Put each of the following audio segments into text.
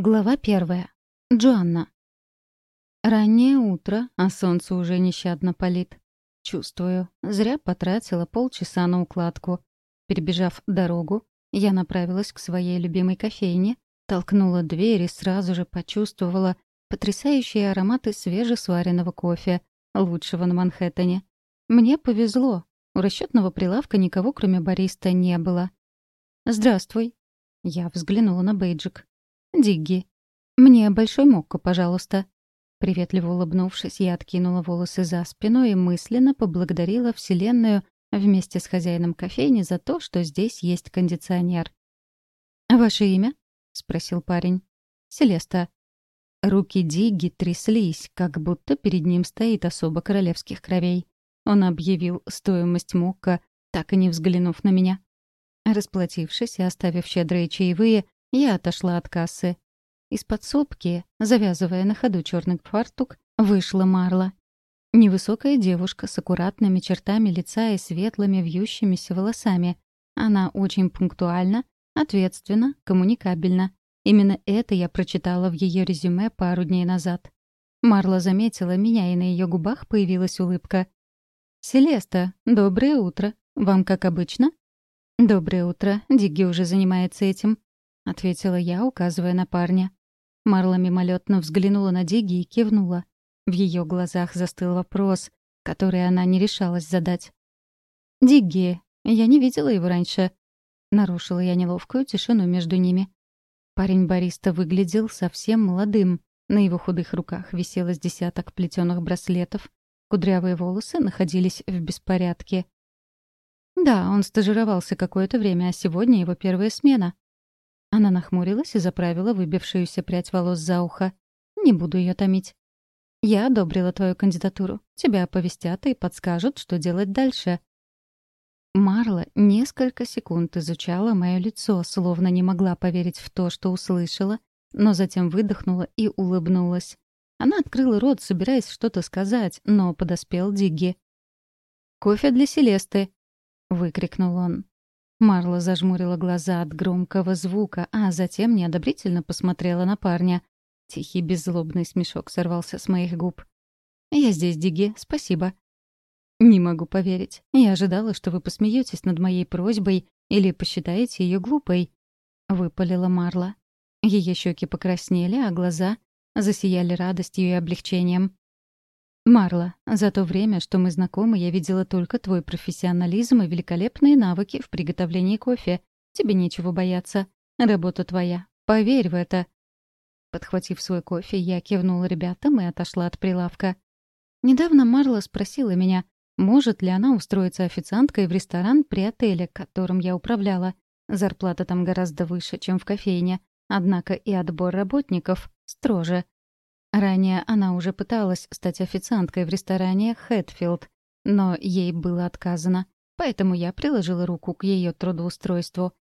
Глава первая. Джоанна. Раннее утро, а солнце уже нещадно палит. Чувствую, зря потратила полчаса на укладку. Перебежав дорогу, я направилась к своей любимой кофейне, толкнула дверь и сразу же почувствовала потрясающие ароматы свежесваренного кофе, лучшего на Манхэттене. Мне повезло, у расчетного прилавка никого, кроме бариста, не было. «Здравствуй». Я взглянула на бейджик. «Дигги, мне большой мокко, пожалуйста». Приветливо улыбнувшись, я откинула волосы за спину и мысленно поблагодарила Вселенную вместе с хозяином кофейни за то, что здесь есть кондиционер. «Ваше имя?» — спросил парень. «Селеста». Руки Дигги тряслись, как будто перед ним стоит особо королевских кровей. Он объявил стоимость мокка, так и не взглянув на меня. Расплатившись и оставив щедрые чаевые, я отошла от кассы. Из подсобки, завязывая на ходу черный фартук, вышла Марла. Невысокая девушка с аккуратными чертами лица и светлыми вьющимися волосами. Она очень пунктуальна, ответственна, коммуникабельна. Именно это я прочитала в ее резюме пару дней назад. Марла заметила меня, и на ее губах появилась улыбка. «Селеста, доброе утро. Вам как обычно?» «Доброе утро. Дигги уже занимается этим. — ответила я, указывая на парня. Марла мимолетно взглянула на Диги и кивнула. В ее глазах застыл вопрос, который она не решалась задать. «Дигги, я не видела его раньше». Нарушила я неловкую тишину между ними. Парень-бариста выглядел совсем молодым. На его худых руках висело с десяток плетеных браслетов. Кудрявые волосы находились в беспорядке. Да, он стажировался какое-то время, а сегодня его первая смена. Она нахмурилась и заправила выбившуюся прядь волос за ухо. «Не буду ее томить. Я одобрила твою кандидатуру. Тебя оповестят и подскажут, что делать дальше». Марла несколько секунд изучала мое лицо, словно не могла поверить в то, что услышала, но затем выдохнула и улыбнулась. Она открыла рот, собираясь что-то сказать, но подоспел Дигги. «Кофе для Селесты!» — выкрикнул он. Марла зажмурила глаза от громкого звука, а затем неодобрительно посмотрела на парня. Тихий беззлобный смешок сорвался с моих губ. «Я здесь, Диги, спасибо». «Не могу поверить. Я ожидала, что вы посмеетесь над моей просьбой или посчитаете ее глупой», — выпалила Марла. Ее щеки покраснели, а глаза засияли радостью и облегчением. «Марла, за то время, что мы знакомы, я видела только твой профессионализм и великолепные навыки в приготовлении кофе. Тебе нечего бояться. Работа твоя. Поверь в это». Подхватив свой кофе, я кивнула ребятам и отошла от прилавка. Недавно Марла спросила меня, может ли она устроиться официанткой в ресторан при отеле, которым я управляла. Зарплата там гораздо выше, чем в кофейне. Однако и отбор работников строже. Ранее она уже пыталась стать официанткой в ресторане «Хэтфилд», но ей было отказано, поэтому я приложила руку к ее трудоустройству.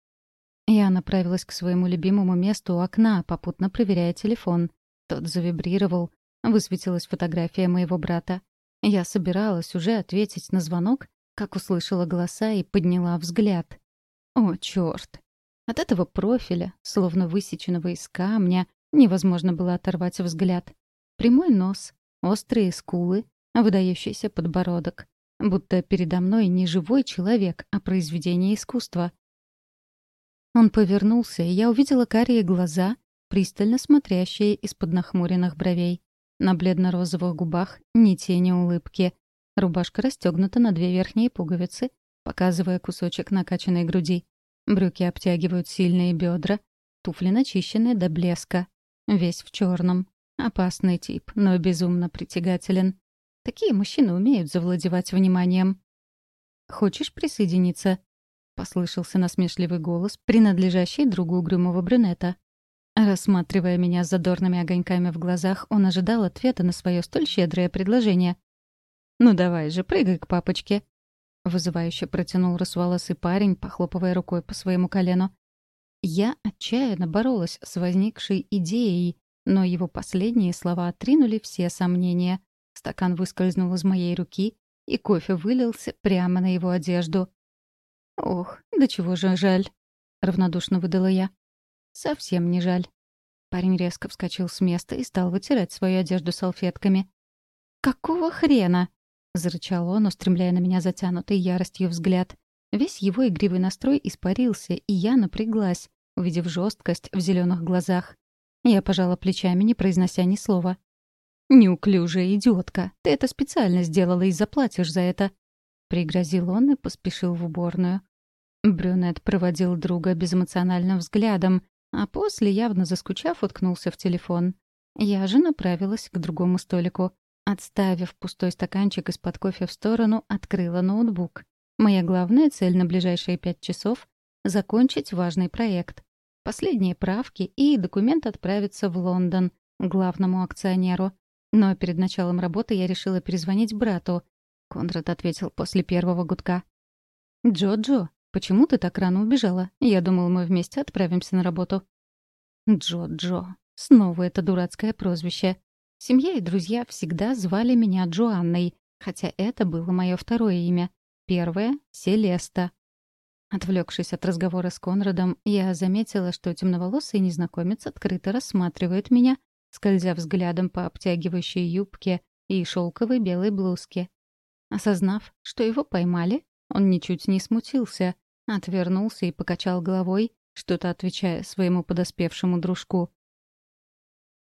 Я направилась к своему любимому месту у окна, попутно проверяя телефон. Тот завибрировал, высветилась фотография моего брата. Я собиралась уже ответить на звонок, как услышала голоса и подняла взгляд. О, чёрт! От этого профиля, словно высеченного из камня, невозможно было оторвать взгляд. Прямой нос, острые скулы, выдающийся подбородок. Будто передо мной не живой человек, а произведение искусства. Он повернулся, и я увидела карие глаза, пристально смотрящие из-под нахмуренных бровей. На бледно-розовых губах ни тени улыбки. Рубашка расстегнута на две верхние пуговицы, показывая кусочек накачанной груди. Брюки обтягивают сильные бедра, туфли начищены до блеска. Весь в черном. Опасный тип, но безумно притягателен. Такие мужчины умеют завладевать вниманием. «Хочешь присоединиться?» — послышался насмешливый голос, принадлежащий другу угрюмого брюнета. Рассматривая меня с задорными огоньками в глазах, он ожидал ответа на свое столь щедрое предложение. «Ну давай же, прыгай к папочке!» Вызывающе протянул русволосый парень, похлопывая рукой по своему колену. Я отчаянно боролась с возникшей идеей, но его последние слова отринули все сомнения. Стакан выскользнул из моей руки, и кофе вылился прямо на его одежду. «Ох, да чего же жаль», — равнодушно выдала я. «Совсем не жаль». Парень резко вскочил с места и стал вытирать свою одежду салфетками. «Какого хрена?» — зарычал он, устремляя на меня затянутый яростью взгляд. Весь его игривый настрой испарился, и я напряглась, увидев жесткость в зеленых глазах. Я пожала плечами, не произнося ни слова. «Неуклюжая идиотка, ты это специально сделала и заплатишь за это», — пригрозил он и поспешил в уборную. Брюнет проводил друга безэмоциональным взглядом, а после, явно заскучав, уткнулся в телефон. Я же направилась к другому столику. Отставив пустой стаканчик из-под кофе в сторону, открыла ноутбук. Моя главная цель на ближайшие пять часов — закончить важный проект. Последние правки и документ отправится в Лондон, главному акционеру. Но перед началом работы я решила перезвонить брату. Конрад ответил после первого гудка. «Джо-Джо, почему ты так рано убежала? Я думал, мы вместе отправимся на работу». «Джо-Джо». Снова это дурацкое прозвище. Семья и друзья всегда звали меня Джоанной, хотя это было мое второе имя. Первое — Селеста. Отвлекшись от разговора с Конрадом, я заметила, что темноволосый незнакомец открыто рассматривает меня скользя взглядом по обтягивающей юбке и шелковой белой блузке. Осознав, что его поймали, он ничуть не смутился, отвернулся и покачал головой, что-то отвечая своему подоспевшему дружку.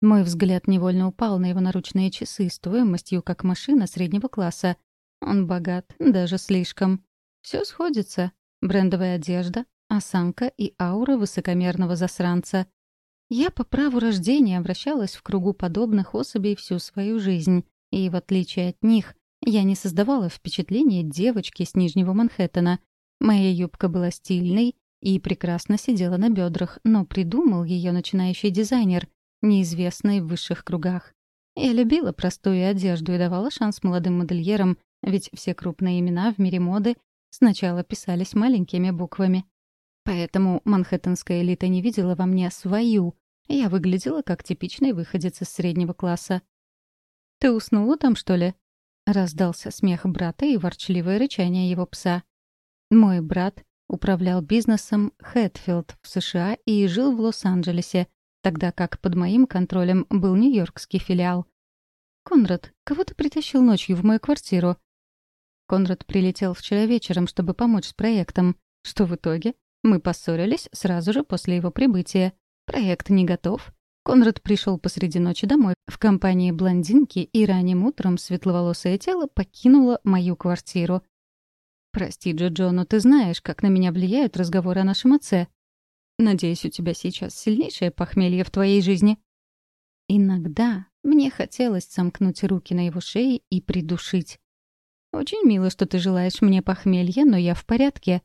Мой взгляд невольно упал на его наручные часы стоимостью как машина среднего класса. Он богат, даже слишком. Все сходится. Брендовая одежда, осанка и аура высокомерного засранца. Я по праву рождения обращалась в кругу подобных особей всю свою жизнь, и, в отличие от них, я не создавала впечатления девочки с Нижнего Манхэттена. Моя юбка была стильной и прекрасно сидела на бедрах, но придумал ее начинающий дизайнер, неизвестный в высших кругах. Я любила простую одежду и давала шанс молодым модельерам, ведь все крупные имена в мире моды сначала писались маленькими буквами. Поэтому манхэттенская элита не видела во мне свою. Я выглядела как типичный выходец из среднего класса. «Ты уснула там, что ли?» Раздался смех брата и ворчливое рычание его пса. Мой брат управлял бизнесом Хэтфилд в США и жил в Лос-Анджелесе, тогда как под моим контролем был нью-йоркский филиал. «Конрад, кого ты притащил ночью в мою квартиру?» Конрад прилетел вчера вечером, чтобы помочь с проектом. Что в итоге? Мы поссорились сразу же после его прибытия. Проект не готов. Конрад пришел посреди ночи домой в компании блондинки, и ранним утром светловолосое тело покинуло мою квартиру. «Прости, Джо-Джо, но ты знаешь, как на меня влияют разговоры о нашем отце. Надеюсь, у тебя сейчас сильнейшее похмелье в твоей жизни». Иногда мне хотелось сомкнуть руки на его шее и придушить. «Очень мило, что ты желаешь мне похмелья, но я в порядке»,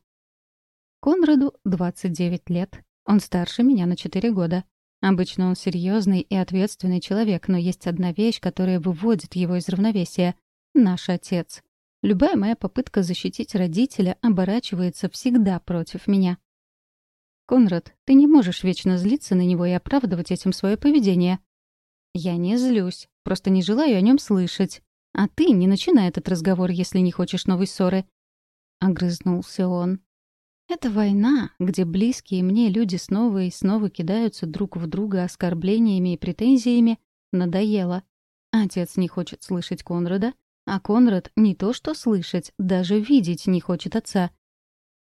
Конраду 29 лет. Он старше меня на 4 года. Обычно он серьезный и ответственный человек, но есть одна вещь, которая выводит его из равновесия — наш отец. Любая моя попытка защитить родителя оборачивается всегда против меня. «Конрад, ты не можешь вечно злиться на него и оправдывать этим свое поведение». «Я не злюсь, просто не желаю о нем слышать. А ты не начинай этот разговор, если не хочешь новой ссоры». Огрызнулся он. Это война, где близкие мне люди снова и снова кидаются друг в друга оскорблениями и претензиями, надоело. Отец не хочет слышать Конрада, а Конрад не то что слышать, даже видеть не хочет отца.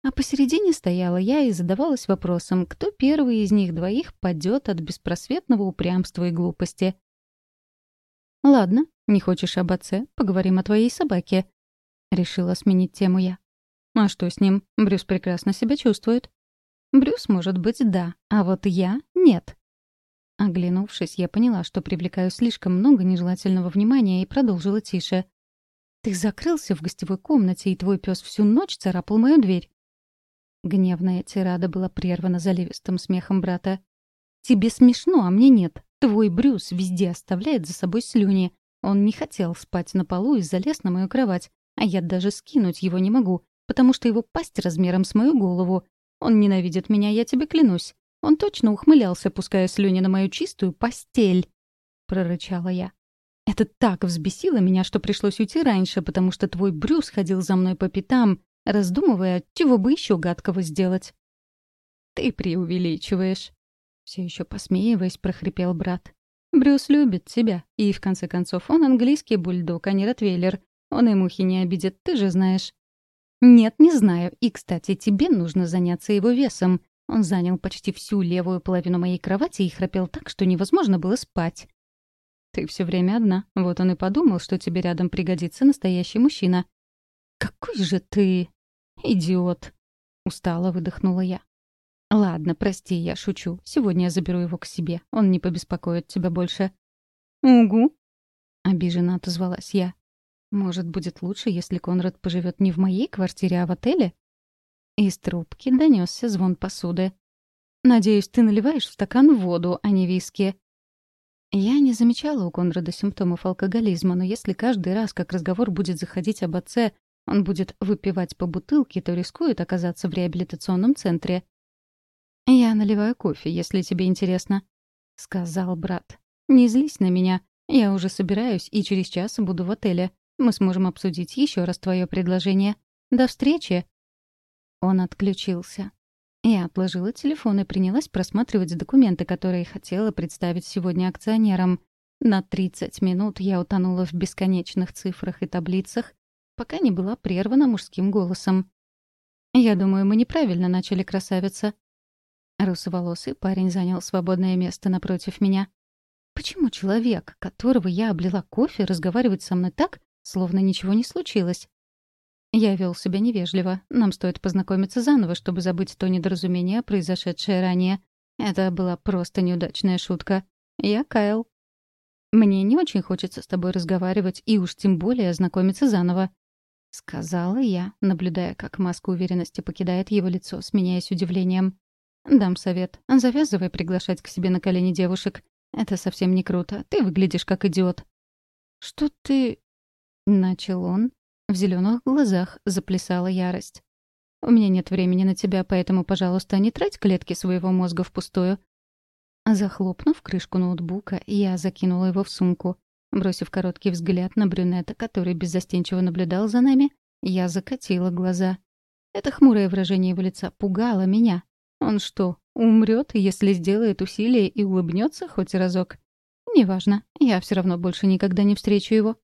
А посередине стояла я и задавалась вопросом, кто первый из них двоих падет от беспросветного упрямства и глупости. «Ладно, не хочешь об отце, поговорим о твоей собаке», — решила сменить тему я. А что с ним? Брюс прекрасно себя чувствует. Брюс, может быть, да, а вот я — нет. Оглянувшись, я поняла, что привлекаю слишком много нежелательного внимания и продолжила тише. «Ты закрылся в гостевой комнате, и твой пес всю ночь царапал мою дверь». Гневная тирада была прервана заливистым смехом брата. «Тебе смешно, а мне нет. Твой Брюс везде оставляет за собой слюни. Он не хотел спать на полу и залез на мою кровать, а я даже скинуть его не могу потому что его пасть размером с мою голову. Он ненавидит меня, я тебе клянусь. Он точно ухмылялся, пуская слюни на мою чистую постель. Прорычала я. Это так взбесило меня, что пришлось уйти раньше, потому что твой Брюс ходил за мной по пятам, раздумывая, чего бы еще гадкого сделать. Ты преувеличиваешь. Все еще посмеиваясь, прохрипел брат. «Брюс любит тебя, и, в конце концов, он английский бульдог, а не ротвейлер. Он и мухи не обидит, ты же знаешь». «Нет, не знаю. И, кстати, тебе нужно заняться его весом. Он занял почти всю левую половину моей кровати и храпел так, что невозможно было спать». «Ты все время одна. Вот он и подумал, что тебе рядом пригодится настоящий мужчина». «Какой же ты... идиот!» — устало выдохнула я. «Ладно, прости, я шучу. Сегодня я заберу его к себе. Он не побеспокоит тебя больше». «Угу», — обиженно отозвалась я. «Может, будет лучше, если Конрад поживет не в моей квартире, а в отеле?» Из трубки донесся звон посуды. «Надеюсь, ты наливаешь в стакан воду, а не виски». Я не замечала у Конрада симптомов алкоголизма, но если каждый раз, как разговор будет заходить об отце, он будет выпивать по бутылке, то рискует оказаться в реабилитационном центре. «Я наливаю кофе, если тебе интересно», — сказал брат. «Не злись на меня. Я уже собираюсь и через час буду в отеле. Мы сможем обсудить еще раз твое предложение. До встречи!» Он отключился. Я отложила телефон и принялась просматривать документы, которые хотела представить сегодня акционерам. На 30 минут я утонула в бесконечных цифрах и таблицах, пока не была прервана мужским голосом. «Я думаю, мы неправильно начали, красавица. Русоволосый парень занял свободное место напротив меня. Почему человек, которого я облила кофе, разговаривает со мной так, словно ничего не случилось? Я вел себя невежливо. Нам стоит познакомиться заново, чтобы забыть то недоразумение, произошедшее ранее. Это была просто неудачная шутка. Я Кайл. Мне не очень хочется с тобой разговаривать и уж тем более знакомиться заново. — сказала я, наблюдая, как маска уверенности покидает его лицо, сменяясь удивлением. «Дам совет. Завязывай приглашать к себе на колени девушек. Это совсем не круто. Ты выглядишь как идиот». «Что ты...» — начал он. В зеленых глазах заплясала ярость. «У меня нет времени на тебя, поэтому, пожалуйста, не трать клетки своего мозга впустую». Захлопнув крышку ноутбука, я закинула его в сумку. Бросив короткий взгляд на брюнета, который беззастенчиво наблюдал за нами, я закатила глаза. Это хмурое выражение его лица пугало меня. Он что, умрет, если сделает усилие и улыбнется хоть разок? Неважно, я все равно больше никогда не встречу его.